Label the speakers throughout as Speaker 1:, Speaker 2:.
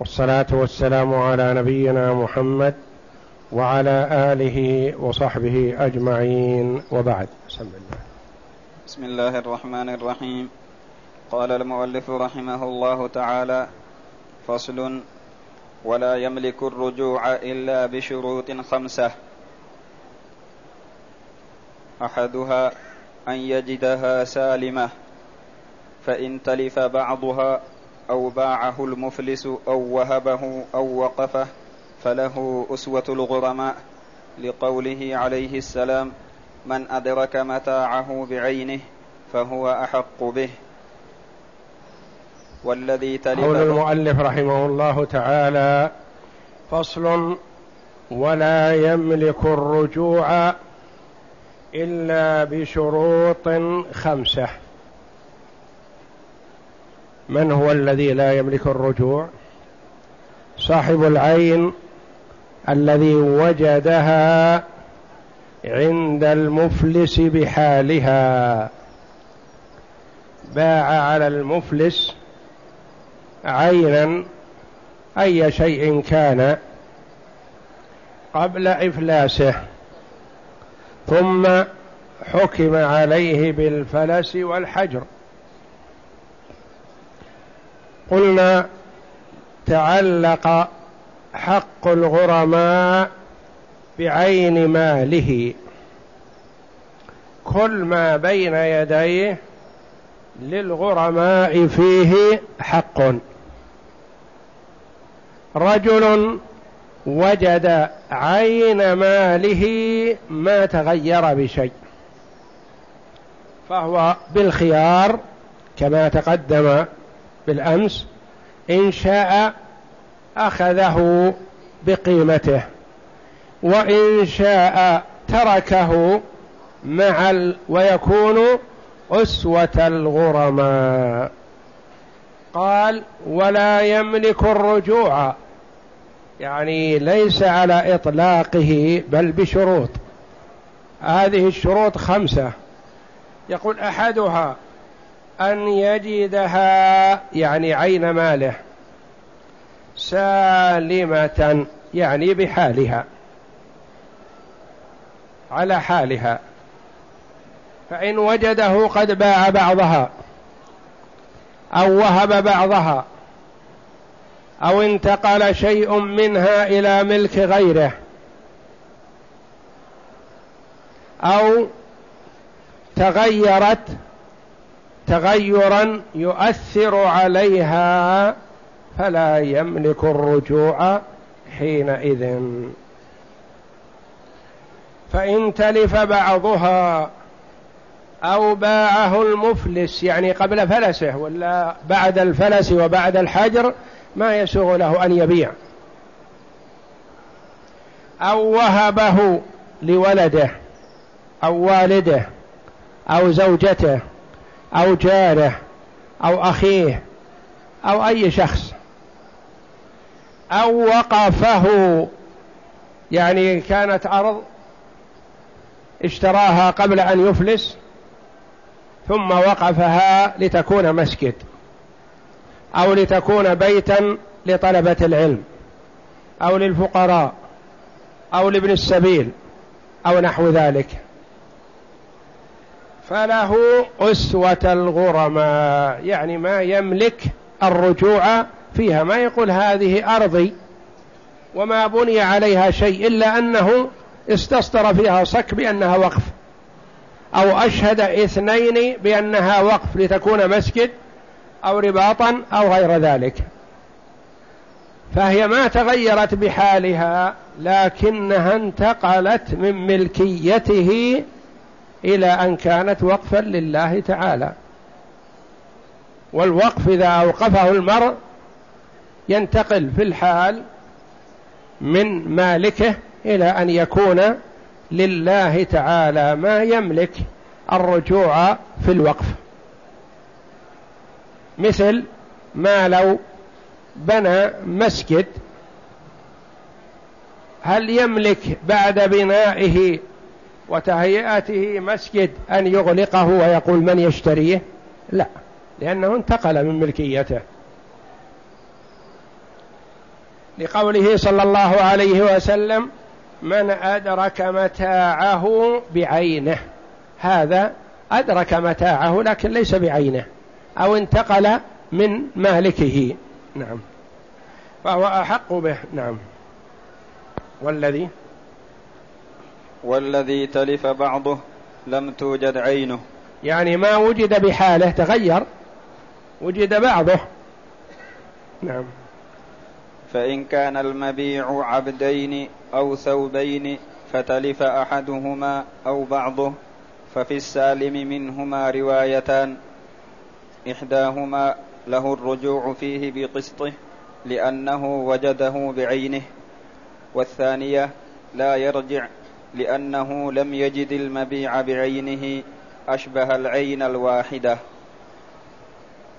Speaker 1: والصلاة والسلام على نبينا محمد وعلى آله وصحبه أجمعين. وبعد. بسم الله.
Speaker 2: بسم الله الرحمن الرحيم. قال المؤلف رحمه الله تعالى فصل ولا يملك الرجوع إلا بشروط خمسة. أحدها أن يجدها سالمة فإن تلف بعضها أو باعه المفلس أو وهبه أو وقفه فله أسوة الغرماء لقوله عليه السلام من أدرك متاعه بعينه فهو أحق به.
Speaker 1: والذي تلف قول المؤلف رحمه الله تعالى فصل ولا يملك الرجوع إلا بشروط خمسة. من هو الذي لا يملك الرجوع؟ صاحب العين الذي وجدها عند المفلس بحالها. باع على المفلس عينا أي شيء كان قبل إفلاسه ثم حكم عليه بالفلس والحجر. قلنا تعلق حق الغرماء بعين ماله. كل ما بين يديه للغرماء فيه حق. رجل وجد عين ماله ما تغير بشيء فهو بالخيار كما تقدم بالأمس إن شاء أخذه بقيمته وإن شاء تركه مع ال... ويكون أسوة الغرماء. قال ولا يملك الرجوع. يعني ليس على إطلاقه بل بشروط. هذه الشروط خمسة. يقول أحدها أن يجدها يعني عين ماله سالمة يعني بحالها على حالها. فإن وجده قد باع بعضها أو وهب بعضها أو انتقل شيء منها إلى ملك غيره أو تغيرت تغيرا يؤثر عليها فلا يملك الرجوع حينئذ. فإن تلف بعضها أو باعه المفلس يعني قبل فلسه ولا بعد الفلس وبعد الحجر ما يسوغ له أن يبيع. أو وهبه لولده أو والده أو زوجته أو جاره أو أخيه أو أي شخص. أو وقفه يعني كانت أرض اشتراها قبل أن يفلس ثم وقفها لتكون مسجد أو لتكون بيتا لطلبة العلم أو للفقراء أو لابن السبيل أو نحو ذلك. فله أسوة الغرماء يعني ما يملك الرجوع فيها. ما يقول هذه أرضي وما بني عليها شيء إلا أنه استصدر فيها صك بأنها وقف أو أشهد اثنين بأنها وقف لتكون مسجد أو رباطا أو غير ذلك. فهي ما تغيرت بحالها لكنها انتقلت من ملكيته إلى أن كانت وقفا لله تعالى. والوقف إذا أوقفه المرء ينتقل في الحال من مالكه إلى أن يكون لله تعالى ما يملك الرجوع في الوقف. مثل ما لو بنى مسجد هل يملك بعد بنائه وتهيئته مسجد أن يغلقه ويقول من يشتريه؟ لا لأنه انتقل من ملكيته. لقوله صلى الله عليه وسلم من أدرك متاعه بعينه. هذا أدرك متاعه لكن ليس بعينه أو انتقل من مالكه. نعم. فهو أحق به. نعم. والذي
Speaker 2: والذي تلف بعضه لم توجد عينه.
Speaker 1: يعني ما وجد بحاله تغير وجد بعضه. نعم.
Speaker 2: فإن كان المبيع عبدين أو ثوبين فتلف أحدهما أو بعضه ففي السالم منهما روايتان. إحداهما له الرجوع فيه بقسطه لأنه وجده بعينه والثانية لا يرجع لأنه لم يجد المبيع بعينه أشبه العين الواحدة.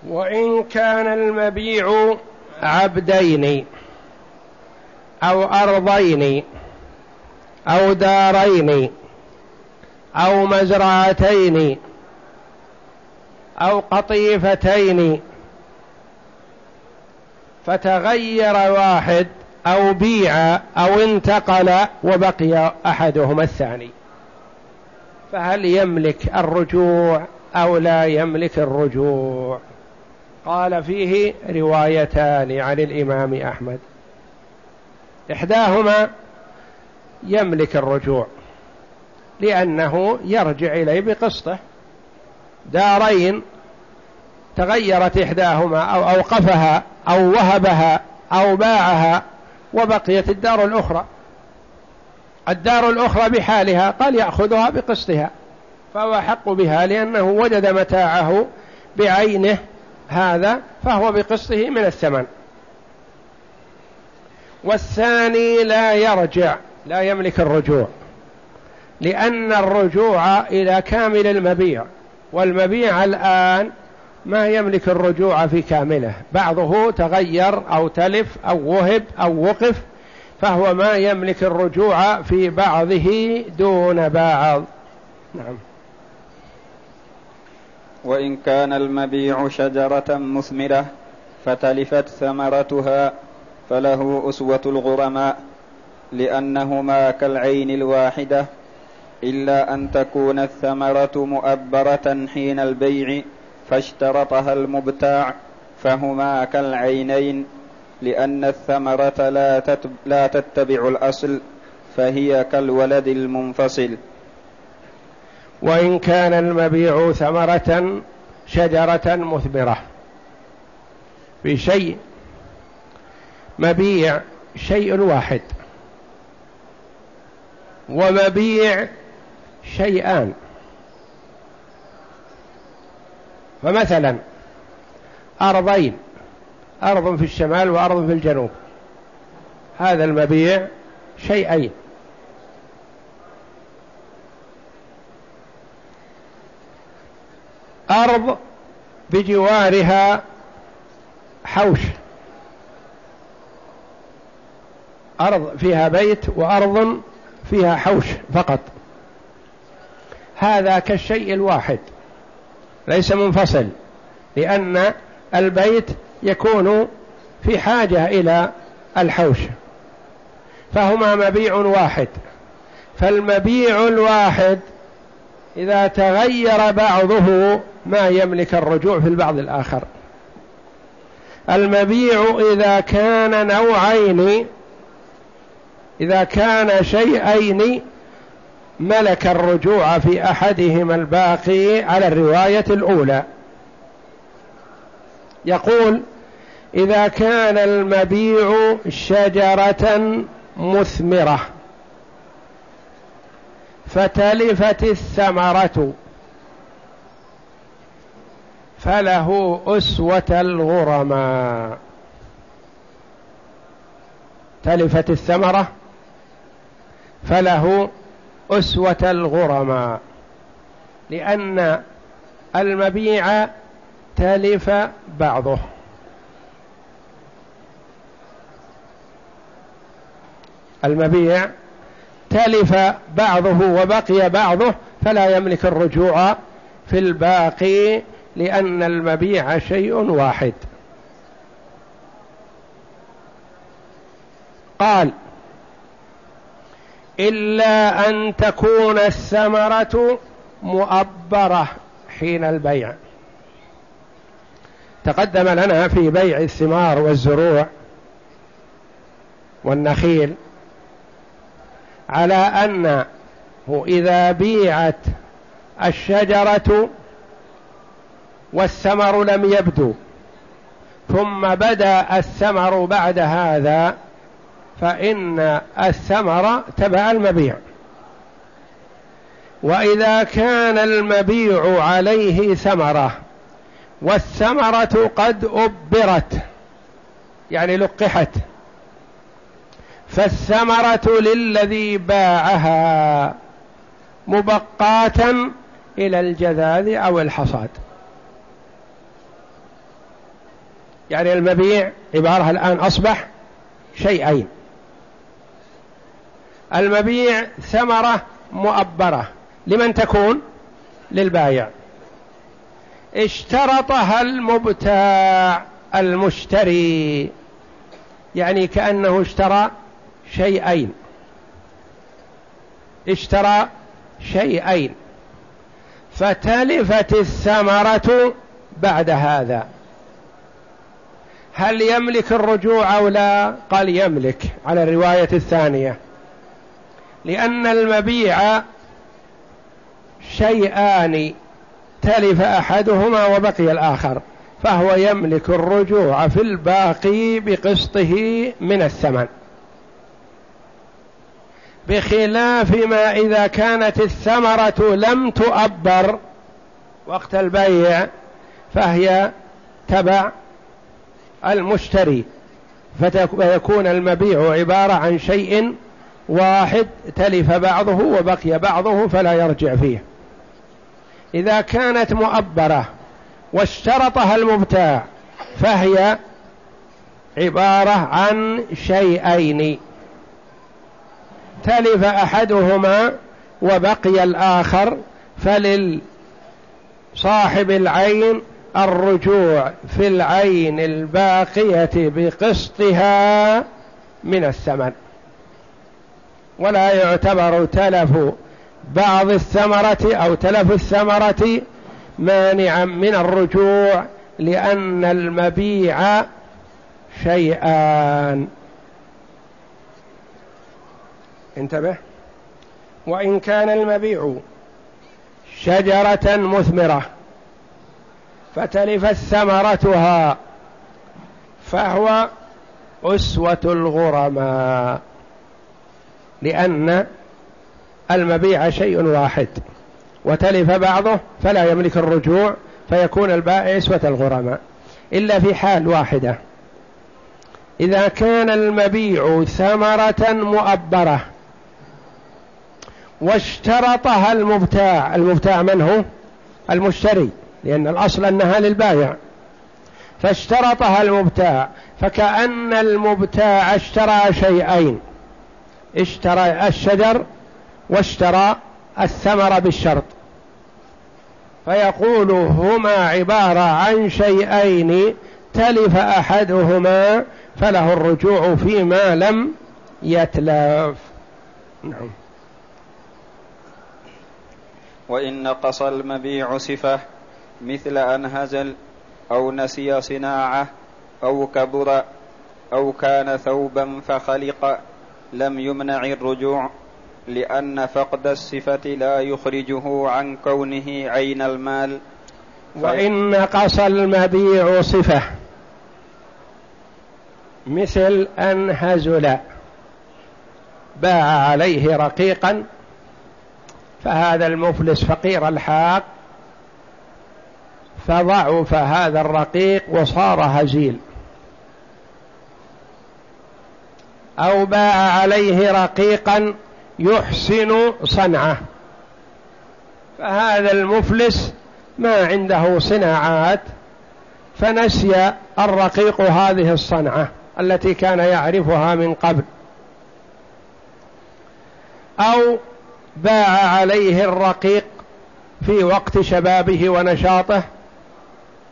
Speaker 1: وإن كان المبيع عبدين أو أرضين أو دارين أو مزرعتين أو قطيفتين فتغير واحد أو بيع أو انتقل وبقي أحدهما الثاني. فهل يملك الرجوع أو لا يملك الرجوع؟ قال فيه روايتان عن الإمام أحمد. إحداهما يملك الرجوع لأنه يرجع إليه بقسطه. دارين تغيرت إحداهما أو أوقفها أو وهبها أو باعها وبقيت الدار الأخرى. الدار الأخرى بحالها قال يأخذها بقسطها فهو حق بها لأنه وجد متاعه بعينه هذا فهو بقسطه من الثمن. والثاني لا يرجع لا يملك الرجوع لأن الرجوع إلى كامل المبيع والمبيع الآن ما يملك الرجوع في كامله. بعضه تغير أو تلف أو وهب أو وقف فهو ما يملك الرجوع في بعضه دون بعض. نعم.
Speaker 2: وإن كان المبيع شجرة مثمرة فتلفت ثمرتها فله أسوة الغرماء لأنهما كالعين الواحدة إلا أن تكون الثمرة مؤبرة حين البيع. فاشترطها المبتاع فهما كالعينين لأن الثمرة لا, لا تتبع الأصل فهي كالولد المنفصل.
Speaker 1: وإن كان المبيع ثمرة شجرة مثمرة. في شيء مبيع شيء واحد. ومبيع شيئان. فمثلا أرضين أرض في الشمال وأرض في الجنوب. هذا المبيع شيئين. أرض بجوارها حوش. أرض فيها بيت وأرض فيها حوش فقط. هذا كالشيء الواحد. ليس منفصل لأن البيت يكون في حاجة إلى الحوش فهما مبيع واحد. فالمبيع الواحد إذا تغير بعضه ما يملك الرجوع في البعض الآخر. المبيع إذا كان نوعين إذا كان شيئين ملك الرجوع في أحدهما الباقي على الرواية الأولى. يقول إذا كان المبيع شجرة مثمرة فتلفت الثمرة فله أسوة الغرماء. تلفت الثمرة فله أسوة الغرماء لأن المبيع تلف بعضه. المبيع تلف بعضه وبقي بعضه فلا يملك الرجوع في الباقي لأن المبيع شيء واحد. قال إلا أن تكون الثمرة مؤبرة حين البيع. تقدم لنا في بيع الثمار والزروع والنخيل على أنه إذا بيعت الشجرة والثمر لم يبدو ثم بدأ الثمر بعد هذا فإن الثمر تبع المبيع. وإذا كان المبيع عليه ثمرة والثمرة قد أبرت يعني لقحت فالثمرة للذي باعها مبقاة إلى الجذاذ أو الحصاد. يعني المبيع عبارة الآن أصبح شيئين. المبيع ثمرة مؤبرة. لمن تكون؟ للبايع. اشترطها المبتاع المشتري. يعني كأنه اشترى شيئين. اشترى شيئين. فتلفت الثمرة بعد هذا. هل يملك الرجوع أو لا؟ قال يملك على الرواية الثانية. لأن المبيع شيئان تلف أحدهما وبقي الآخر فهو يملك الرجوع في الباقي بقسطه من الثمن. بخلاف ما إذا كانت الثمرة لم تؤبر وقت البيع فهي تبع المشتري فيكون المبيع عبارة عن شيء واحد تلف بعضه وبقي بعضه فلا يرجع فيه. إذا كانت مؤبرة واشترطها المبتاع فهي عبارة عن شيئين. تلف أحدهما وبقي الآخر فللصاحب العين الرجوع في العين الباقية بقسطها من الثمن. ولا يعتبر تلف بعض الثمرة أو تلف الثمرة مانعا من الرجوع لأن المبيع شيئان. انتبه. وإن كان المبيع شجرة مثمرة فتلفت ثمرتها فهو أسوة الغرماء. لأن المبيع شيء واحد وتلف بعضه فلا يملك الرجوع فيكون البائع أسوة الغرماء. إلا في حال واحدة إذا كان المبيع ثمرة مؤبرة واشترطها المبتاع المبتاع من هو؟ المشتري لأن الأصل أنها للبايع فاشترطها المبتاع فكأن المبتاع اشترى شيئين اشترى الشجر واشترى الثمر بالشرط. فيقول هما عبارة عن شيئين تلف أحدهما فله الرجوع فيما لم يتلف. نعم.
Speaker 2: وإن نقص المبيع صفة مثل أن هزل أو نسي صناعة أو كبر أو كان ثوبا فخلق لم يمنع الرجوع لأن فقد الصفة لا يخرجه عن كونه عين المال.
Speaker 1: وإن نقص المبيع صفة مثل أن هزل باع عليه رقيقا فهذا المفلس فقير الحاق فضعف هذا الرقيق وصار هزيل. أو باع عليه رقيقا يحسن صنعه. فهذا المفلس ما عنده صناعات فنسي الرقيق هذه الصنعة التي كان يعرفها من قبل. أو باع عليه الرقيق في وقت شبابه ونشاطه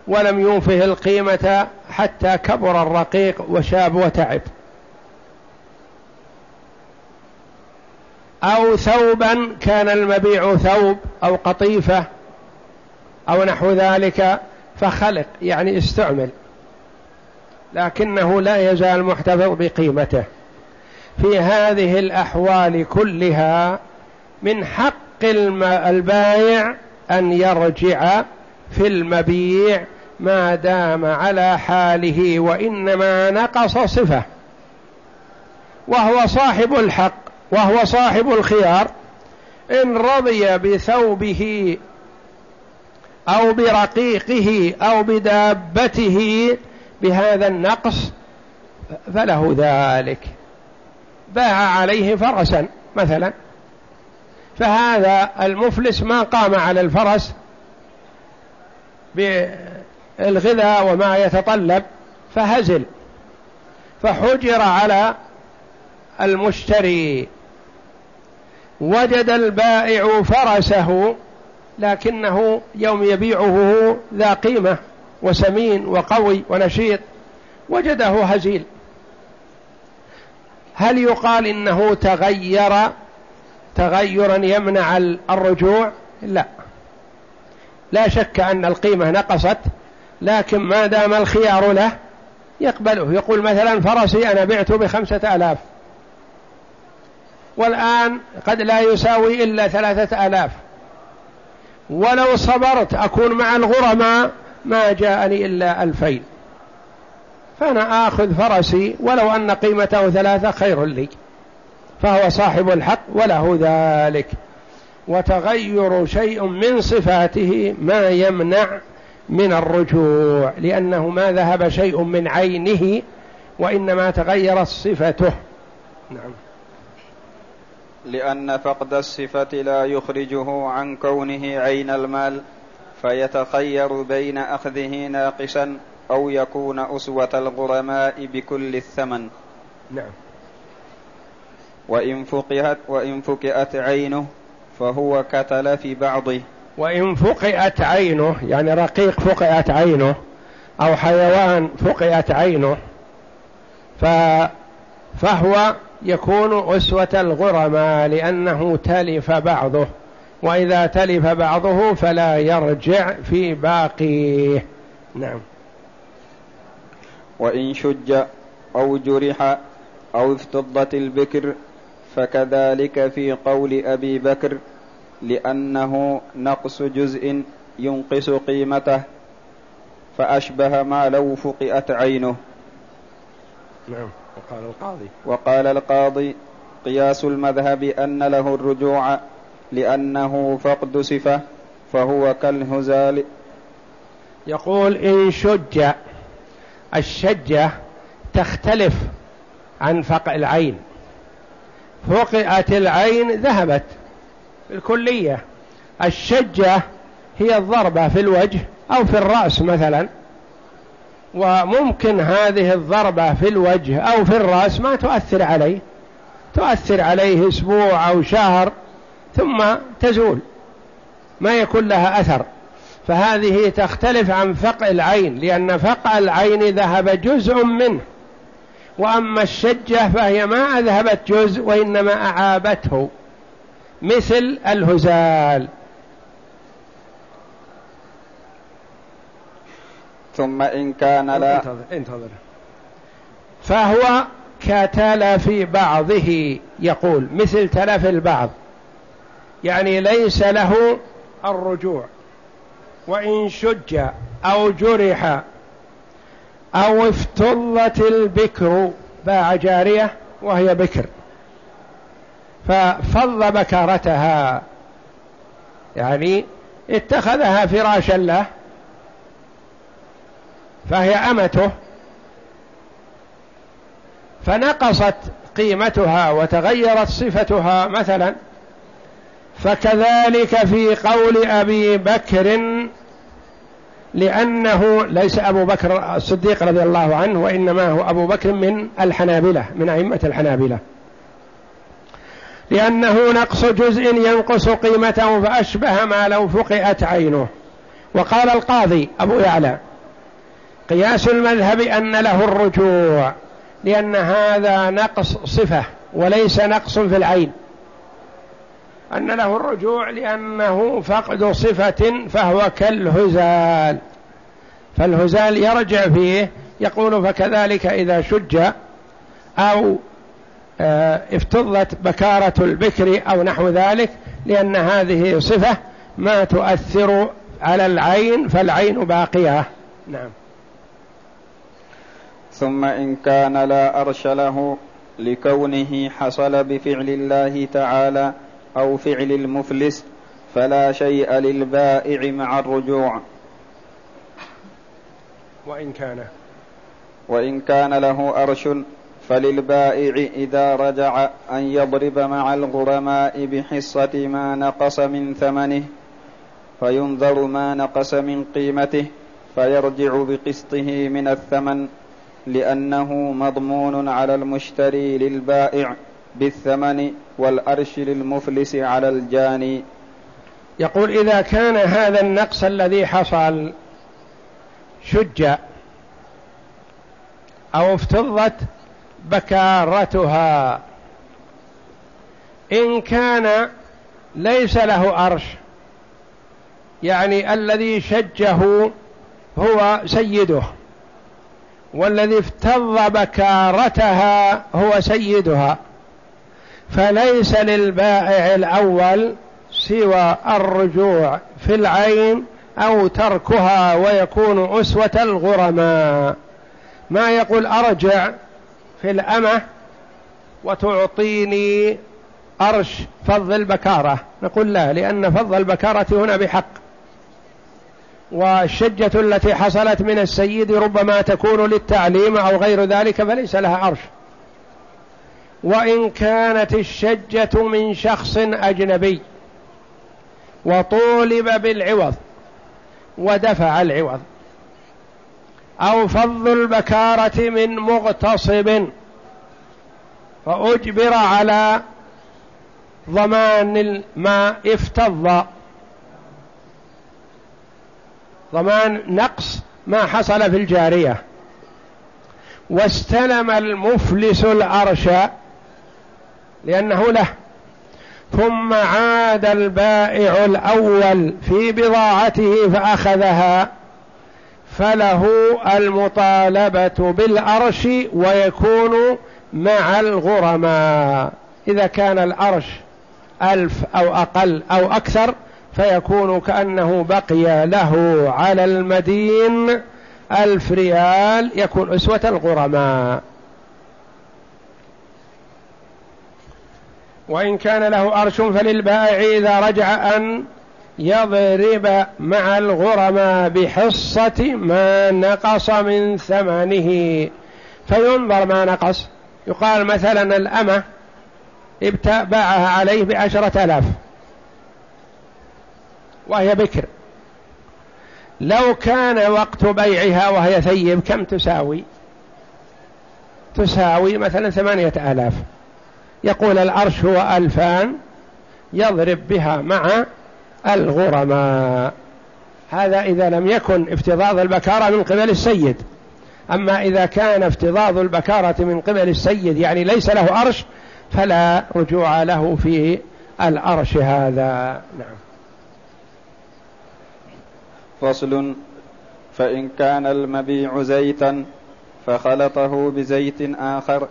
Speaker 1: ولم ينفه القيمة حتى كبر الرقيق وشاب وتعب. أو ثوبا كان المبيع ثوب أو قطيفة أو نحو ذلك فخلق يعني استعمل لكنه لا يزال محتفظ بقيمته. في هذه الأحوال كلها من حق البائع أن يرجع في المبيع ما دام على حاله وإنما نقص صفة وهو صاحب الحق. وهو صاحب الخيار إن رضي بثوبه أو برقيقه أو بدابته بهذا النقص فله ذلك. باع عليه فرسا مثلا. فهذا المفلس ما قام على الفرس بالغذاء وما يتطلب فهزل فحجر على المشتري. وجد البائع فرسه لكنه يوم يبيعه ذا قيمة وسمين وقوي ونشيط وجده هزيل. هل يقال إنه تغير تغيرا يمنع الرجوع؟ لا. لا شك أن القيمة نقصت لكن ما دام الخيار له يقبله. يقول مثلا فرسي أنا بعته بخمسة آلاف. والآن قد لا يساوي إلا ثلاثة آلاف. ولو صبرت أكون مع الغرماء ما جاءني إلا ألفين. فأنا آخذ فرسي ولو أن قيمته ثلاثة خير لي. فهو صاحب الحق وله ذلك. وتغير شيء من صفاته ما يمنع من الرجوع لأنه ما ذهب شيء من عينه وإنما تغيرت صفته. نعم.
Speaker 2: لأن فقد الصفة لا يخرجه عن كونه عين المال فيتخير بين أخذه ناقصا أو يكون أسوة الغرماء بكل الثمن.
Speaker 1: نعم.
Speaker 2: وإن فقهت وإن فقئت عينه فهو كتلف بعضه.
Speaker 1: وإن فقئت عينه يعني رقيق فقئت عينه أو حيوان فقئت عينه فهو يكون أسوة الغرماء لأنه تلف بعضه وإذا تلف بعضه فلا يرجع في باقيه. نعم.
Speaker 2: وإن شج أو جرح أو افتضت البكر فكذلك في قول أبي بكر لأنه نقص جزء ينقص قيمته فأشبه ما لو فقئت عينه.
Speaker 1: نعم. وقال القاضي.
Speaker 2: وقال القاضي قياس المذهب أن له الرجوع لأنه فقد صفة فهو كالهزال.
Speaker 1: يقول إن شج الشجة تختلف عن فقع العين. فقعت العين ذهبت الكلية. الشجة هي الضربة في الوجه أو في الرأس مثلا. وممكن هذه الضربة في الوجه أو في الرأس ما تؤثر عليه. تؤثر عليه أسبوع أو شهر ثم تزول. ما يكون لها أثر. فهذه تختلف عن فقع العين لأن فقع العين ذهب جزء منه. وأما الشجة فهي ما أذهبت جزء وإنما أعابته. مثل الهزال.
Speaker 2: ثم إن كان لا.
Speaker 1: انتظر, انتظر. فهو كتلف بعضه يقول مثل تلف البعض. يعني ليس له الرجوع. وإن شج أو جرح أو افتضت البكر باع جارية وهي بكر. ففض بكارتها يعني اتخذها فراشا له. فهي أمته. فنقصت قيمتها وتغيرت صفتها مثلا. فكذلك في قول أبي بكر لأنه ليس أبو بكر الصديق رضي الله عنه وإنما هو أبو بكر من الحنابلة من أئمة الحنابلة. لأنه نقص جزء ينقص قيمته فأشبه ما لو فقئت عينه. وقال القاضي أبو يعلى قياس المذهب أن له الرجوع لأن هذا نقص صفة وليس نقص في العين. أن له الرجوع لأنه فقد صفة فهو كالهزال. فالهزال يرجع فيه يقول فكذلك إذا شج أو آه، افتضت بكارة البكر أو نحو ذلك لأن هذه صفة ما تؤثر على العين فالعين باقية. نعم.
Speaker 2: ثم إن كان لا أرش له لكونه حصل بفعل الله تعالى أو فعل المفلس فلا شيء للبائع مع الرجوع.
Speaker 1: وإن كان.
Speaker 2: وإن كان له أرش فللبائع إذا رجع أن يضرب مع الغرماء بحصة ما نقص من ثمنه فينظر ما نقص من قيمته فيرجع بقسطه من الثمن. لأنه مضمون على المشتري للبائع بالثمن والأرش للمفلس على الجاني.
Speaker 1: يقول إذا كان هذا النقص الذي حصل شج أو افتضت بكارتها. إن كان ليس له أرش يعني الذي شجه هو سيده. والذي افتض بكارتها هو سيدها. فليس للبائع الأول سوى الرجوع في العين أو تركها ويكون أسوة الغرماء. ما يقول أرجع في الأمة وتعطيني أرش فض البكارة؟ نقول لا لأن فض البكارة هنا بحق. والشجة التي حصلت من السيد ربما تكون للتعليم أو غير ذلك فليس لها أرش وإن كانت الشجة من شخص أجنبي وطولب بالعوض ودفع العوض أو فض البكارة من مغتصب فأجبر على ضمان ما افتض. ضمان نقص ما حصل في الجارية. واستلم المفلس العرش لأنه له. ثم عاد البائع الأول في بضاعته فأخذها. فله المطالبة بالأرش ويكون مع الغرماء. إذا كان الأرش ألف أو أقل أو أكثر فيكون كأنه بقي له على المدين ألف ريال يكون أسوة الغرماء. وإن كان له أرش فللبائع إذا رجع أن يضرب مع الغرماء بحصة ما نقص من ثمنه. فينظر ما نقص. يقال مثلا الأمة باعها عليه بعشرة آلاف. وهي بكر. لو كان وقت بيعها وهي ثيب كم تساوي؟ تساوي مثلا ثمانية آلاف. يقول العرش هو ألفان يضرب بها مع الغرماء. هذا إذا لم يكن افتضاض البكارة من قبل السيد. أما إذا كان افتضاض البكارة من قبل السيد يعني ليس له أرش فلا رجوع له في الأرش هذا. نعم.
Speaker 2: فصل فإن كان المبيع زيتا فخلطه بزيت آخر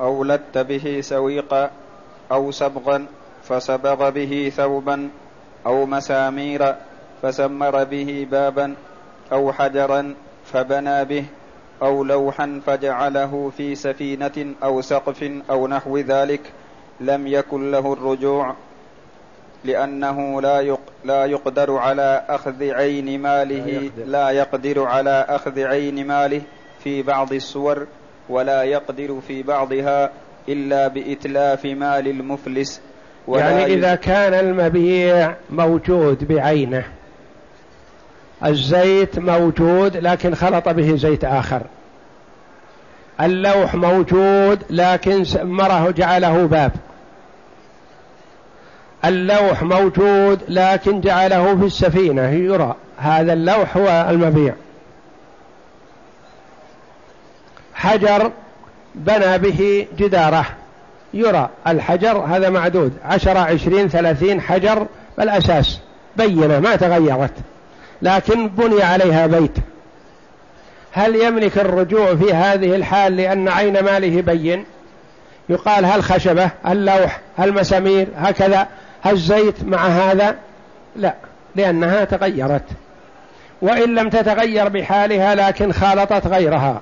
Speaker 2: أو لت به سويقا أو صبغا فصبغ به ثوبا أو مسامير فسمر به بابا أو حجرا فبنى به أو لوحا فجعله في سفينة أو سقف أو نحو ذلك لم يكن له الرجوع لأنه لا لا يقدر على أخذ عين ماله لا يقدر. على أخذ عين ماله في بعض الصور ولا يقدر في بعضها إلا بإتلاف مال المفلس.
Speaker 1: يعني إذا كان المبيع موجود بعينه الزيت موجود لكن خلط به زيت آخر. اللوح موجود لكن سمره جعله باب. اللوح موجود لكن جعله في السفينة يرى هذا اللوح هو المبيع حجر بنى به جداره يرى الحجر هذا معدود عشرة عشرين ثلاثين حجر بالأساس بينة ما تغيرت لكن بني عليها بيت. هل يملك الرجوع في هذه الحال لأن عين ماله بين؟ يقال هل خشبة هل لوح هل مسامير هكذا. هل زيت مع هذا؟ لا لأنها تغيرت. وإن لم تتغير بحالها لكن خالطت غيرها.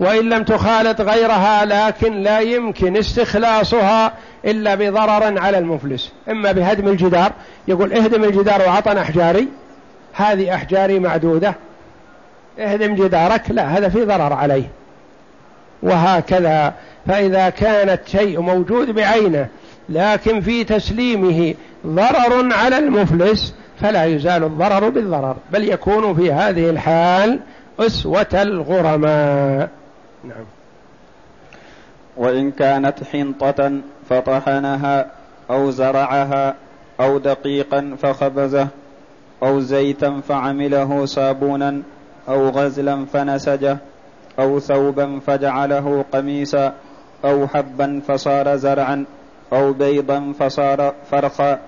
Speaker 1: وإن لم تخالط غيرها لكن لا يمكن استخلاصها إلا بضرر على المفلس. إما بهدم الجدار يقول اهدم الجدار وعطنا أحجاري. هذه أحجاري معدودة. اهدم جدارك لا هذا في ضرر عليه. وهكذا فإذا كانت شيء موجود بعينه لكن في تسليمه ضرر على المفلس فلا يزال الضرر بالضرر بل يكون في هذه الحال أسوة الغرماء. نعم.
Speaker 2: وإن كانت حنطة فطحنها أو زرعها أو دقيقا فخبزه أو زيتا فعمله صابونا أو غزلا فنسجه أو ثوبا فجعله قميصا أو حبا فصار زرعا أو بيضا فصار فرخا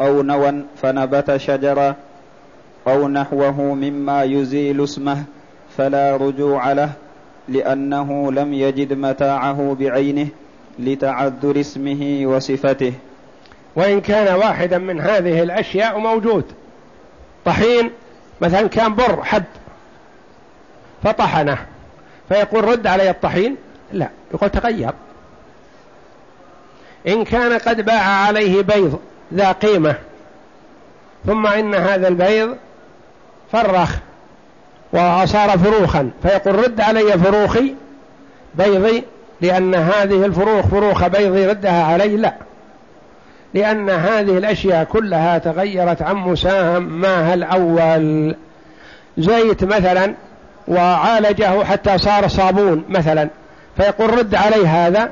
Speaker 2: أو نوى فنبت شجرا أو نحوه مما يزيل اسمه فلا رجوع له لأنه لم يجد متاعه بعينه لتعذر اسمه وصفته.
Speaker 1: وإن كان واحدا من هذه الأشياء موجود طحين مثلا كان بر حب فطحنه فيقول رد علي الطحين لا يقول تغير. إن كان قد باع عليه بيض ذا قيمة ثم إن هذا البيض فرخ وصار فروخا فيقول رد علي فروخي بيضي لأن هذه الفروخ فروخ بيضي ردها علي لا. لأن هذه الأشياء كلها تغيرت عن مساماها الأول. زيت مثلا وعالجه حتى صار صابون مثلا فيقول رد علي هذا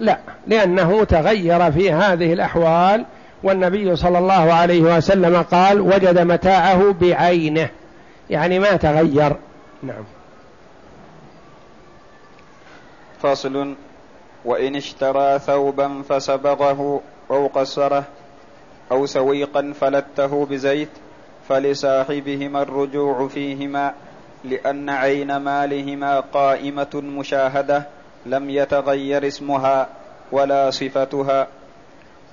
Speaker 1: لا لأنه تغير في هذه الأحوال والنبي صلى الله عليه وسلم قال وجد متاعه بعينه. يعني ما تغير. نعم.
Speaker 2: فصل وإن اشترى ثوبا فسبغه أو قصره أو سويقا فلته بزيت فلصاحبهما الرجوع فيهما لأن عين مالهما قائمة مشاهدة لم يتغير اسمها ولا صفتها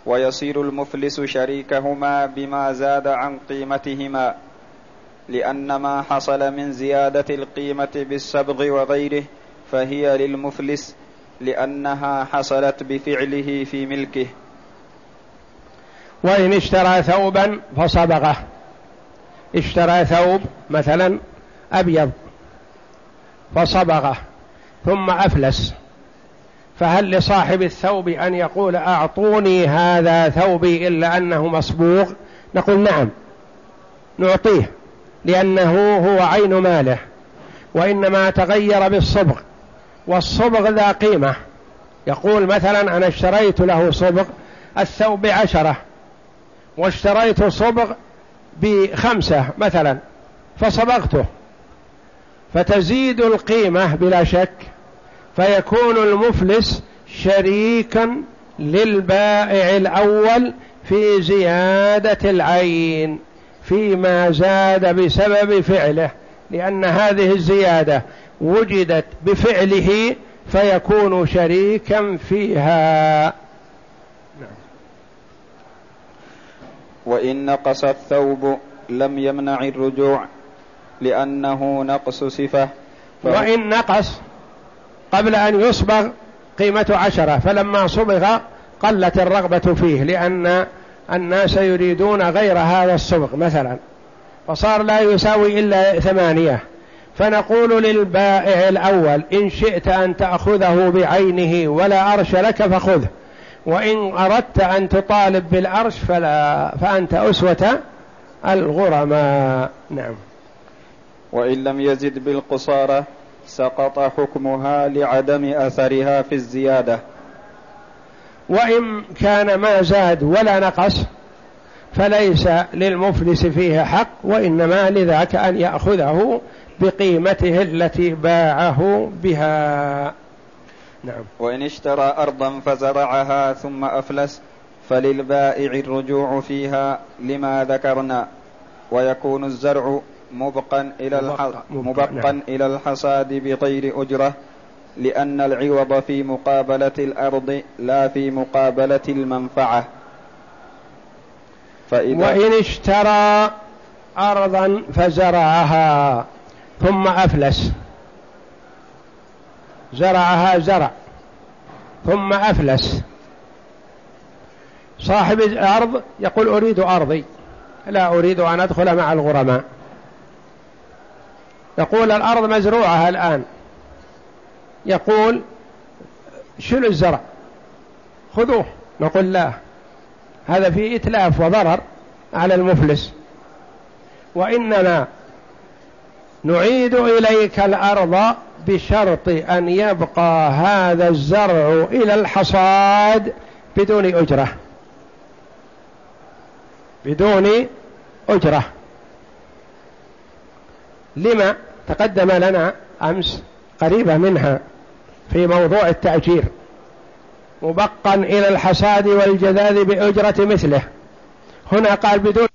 Speaker 2: ويصير المفلس شريكهما بما زاد عن قيمتهما لأن ما حصل من زيادة القيمة بالسبغ وغيره فهي للمفلس لأنها حصلت بفعله في ملكه.
Speaker 1: وإن اشترى ثوبا فصبغه. اشترى ثوب مثلا أبيض فصبغه. ثم أفلس. فهل لصاحب الثوب أن يقول أعطوني هذا ثوبي إلا أنه مصبوغ نقول نعم نعطيه لأنه هو عين ماله وإنما تغير بالصبغ والصبغ ذا قيمة. يقول مثلا أنا اشتريت له صبغ الثوب بعشرة واشتريت صبغ بخمسة مثلا فصبغته. فتزيد القيمة بلا شك. فيكون المفلس شريكا للبائع الأول في زيادة العين فيما زاد بسبب فعله لأن هذه الزيادة وجدت بفعله فيكون شريكا فيها.
Speaker 2: وإن نقص الثوب لم يمنع الرجوع لأنه نقص صفة
Speaker 1: وإن نقص قبل أن يصبغ قيمة عشرة فلما صبغ قلت الرغبة فيه لأن الناس يريدون غير هذا الصبغ مثلا فصار لا يساوي إلا ثمانية. فنقول للبائع الأول إن شئت أن تأخذه بعينه ولا أرش لك فخذه وإن أردت أن تطالب بالأرش فلا فأنت أسوة الغرماء. نعم.
Speaker 2: وإن لم يزد بالقصارى سقط حكمها لعدم أثرها في الزيادة.
Speaker 1: وإن كان ما زاد ولا نقص فليس للمفلس فيه حق وإنما لذاك أن يأخذه بقيمته التي باعه بها.
Speaker 2: نعم. وإن اشترى أرضا فزرعها ثم أفلس فللبائع الرجوع فيها لما ذكرنا ويكون الزرع مبقا إلى مبقى, مبقى نعم. إلى الحصاد بغير أجرة لأن العوض في مقابلة الأرض لا في مقابلة المنفعة.
Speaker 1: فإذا وإن اشترى أرضا فزرعها ثم أفلس. زرعها زرع ثم أفلس. صاحب الأرض يقول أريد أرضي لا أريد أن أدخل مع الغرماء. يقول الأرض مزروعة الآن. يقول شلوا الزرع؟ خذوه. نقول لا. هذا فيه إتلاف وضرر على المفلس. وإنما نعيد إليك الأرض بشرط أن يبقى هذا الزرع إلى الحصاد بدون أجرة. بدون أجرة. لما؟ تقدم لنا أمس قريبة منها في موضوع التأجير مبقا إلى الحصاد والجذاذ بأجرة مثله. هنا قال بدون